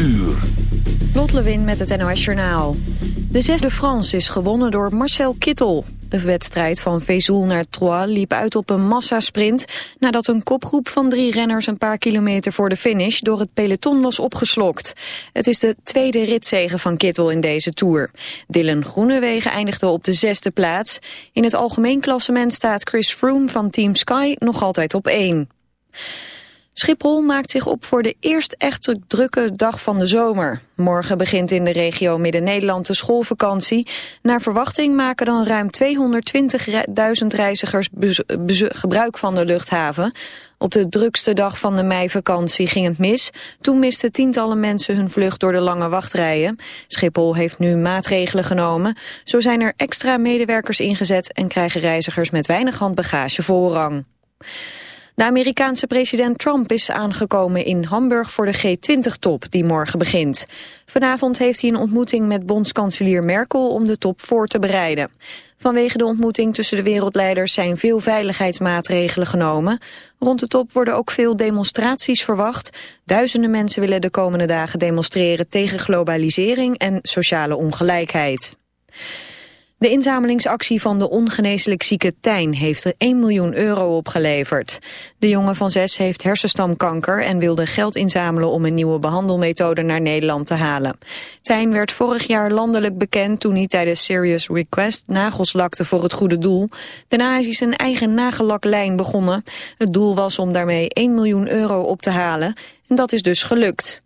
uur. Lot met het NOS Journaal. De zesde France is gewonnen door Marcel Kittel. De wedstrijd van Vesoul naar Troyes liep uit op een massasprint... nadat een kopgroep van drie renners een paar kilometer voor de finish... door het peloton was opgeslokt. Het is de tweede ritzege van Kittel in deze Tour. Dylan Groenewegen eindigde op de zesde plaats. In het algemeen klassement staat Chris Froome van Team Sky nog altijd op één. Schiphol maakt zich op voor de eerst echt drukke dag van de zomer. Morgen begint in de regio Midden-Nederland de schoolvakantie. Naar verwachting maken dan ruim 220.000 reizigers gebruik van de luchthaven. Op de drukste dag van de meivakantie ging het mis. Toen misten tientallen mensen hun vlucht door de lange wachtrijen. Schiphol heeft nu maatregelen genomen. Zo zijn er extra medewerkers ingezet en krijgen reizigers met weinig handbagage voorrang. De Amerikaanse president Trump is aangekomen in Hamburg voor de G20-top die morgen begint. Vanavond heeft hij een ontmoeting met bondskanselier Merkel om de top voor te bereiden. Vanwege de ontmoeting tussen de wereldleiders zijn veel veiligheidsmaatregelen genomen. Rond de top worden ook veel demonstraties verwacht. Duizenden mensen willen de komende dagen demonstreren tegen globalisering en sociale ongelijkheid. De inzamelingsactie van de ongeneeslijk zieke Tijn heeft er 1 miljoen euro opgeleverd. De jongen van zes heeft hersenstamkanker en wilde geld inzamelen om een nieuwe behandelmethode naar Nederland te halen. Tijn werd vorig jaar landelijk bekend toen hij tijdens Serious Request nagels lakte voor het goede doel. Daarna is hij zijn eigen nagellaklijn begonnen. Het doel was om daarmee 1 miljoen euro op te halen en dat is dus gelukt.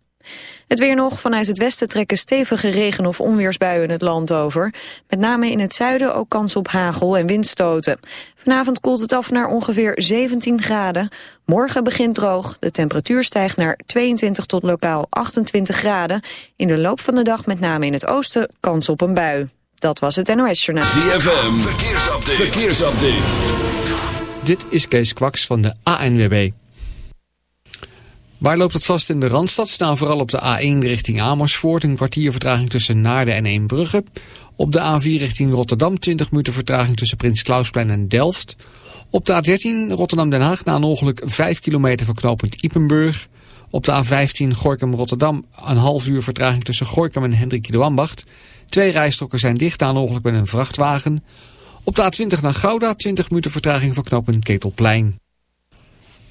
Het weer nog. Vanuit het westen trekken stevige regen- of onweersbuien het land over. Met name in het zuiden ook kans op hagel en windstoten. Vanavond koelt het af naar ongeveer 17 graden. Morgen begint droog. De temperatuur stijgt naar 22 tot lokaal 28 graden. In de loop van de dag met name in het oosten kans op een bui. Dat was het NOS Journaal. ZFM. Verkeersupdate. Verkeersupdate. Dit is Kees Kwaks van de ANWB. Waar loopt het vast in de Randstad? Staan vooral op de A1 richting Amersfoort. Een kwartier vertraging tussen Naarden en Eembrugge. Op de A4 richting Rotterdam 20 minuten vertraging tussen Prins Klausplein en Delft. Op de A13 Rotterdam-Den Haag na een ongeluk 5 kilometer van knooppunt Ipenburg. Op de A15 Gorkum-Rotterdam een half uur vertraging tussen Gorkum en Hendrik de Ambacht. Twee rijstroken zijn dicht na een ongeluk met een vrachtwagen. Op de A20 naar Gouda 20 minuten vertraging van knooppunt Ketelplein.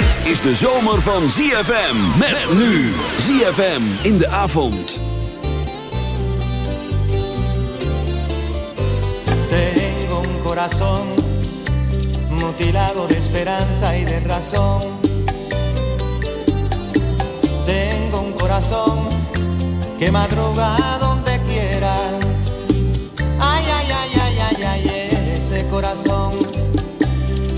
Dit is de zomer van ZFM. Met nu. ZFM in de avond. Tengo un corazón mutilado de esperanza y de razón. Tengo un corazón que madruga donde quiera. Ay, ay, ay, ay, ay, ay, ese corazón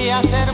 y hacer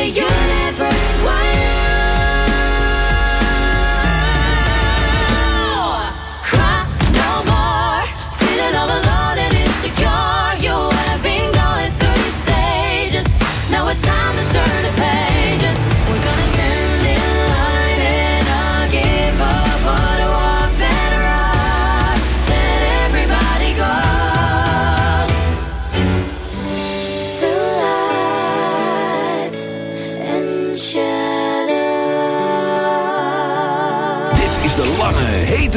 the universe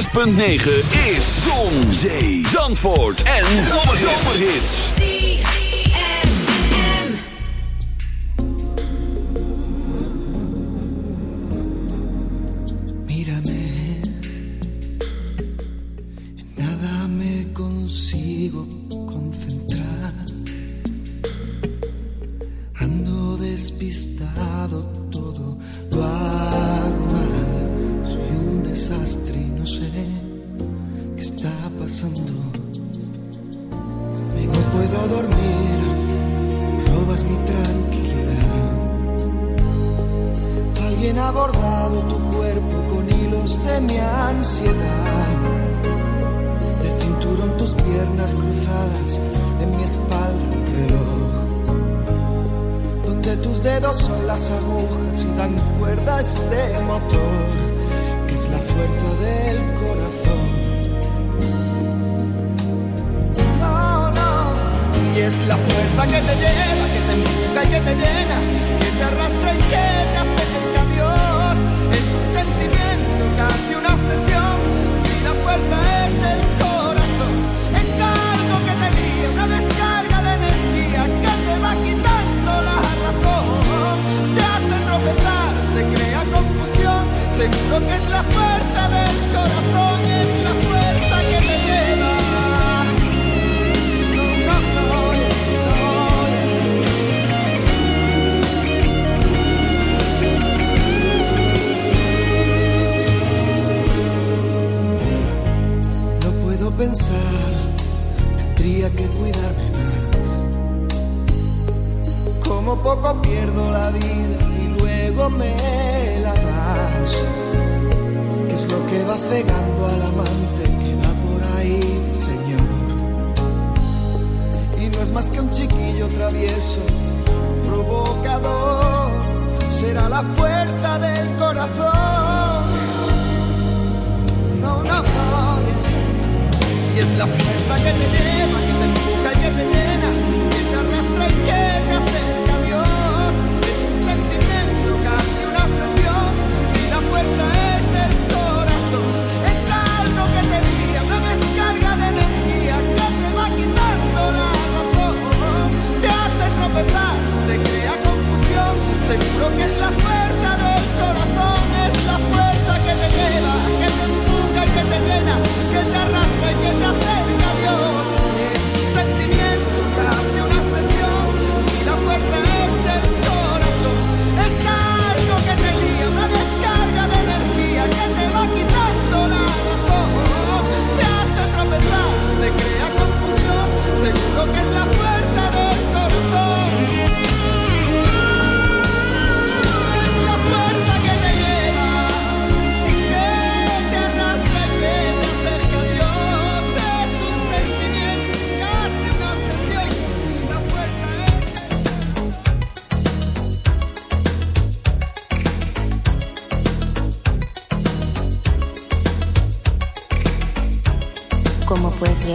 106.9 is Zon, Zee, Zandvoort en Zomerhits. Mírame, nada me consigo será la fuerza del corazón. No, no, no. Y es la fuerza que te lleva, que te empuja y que te llena, que te arrastra y que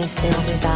silver dollar.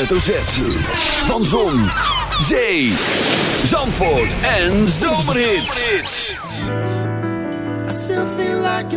hoofdletter Z. Van Zon, Zee, Zandvoort en Zomerhits. I still feel like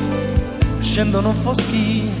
scendono foschie.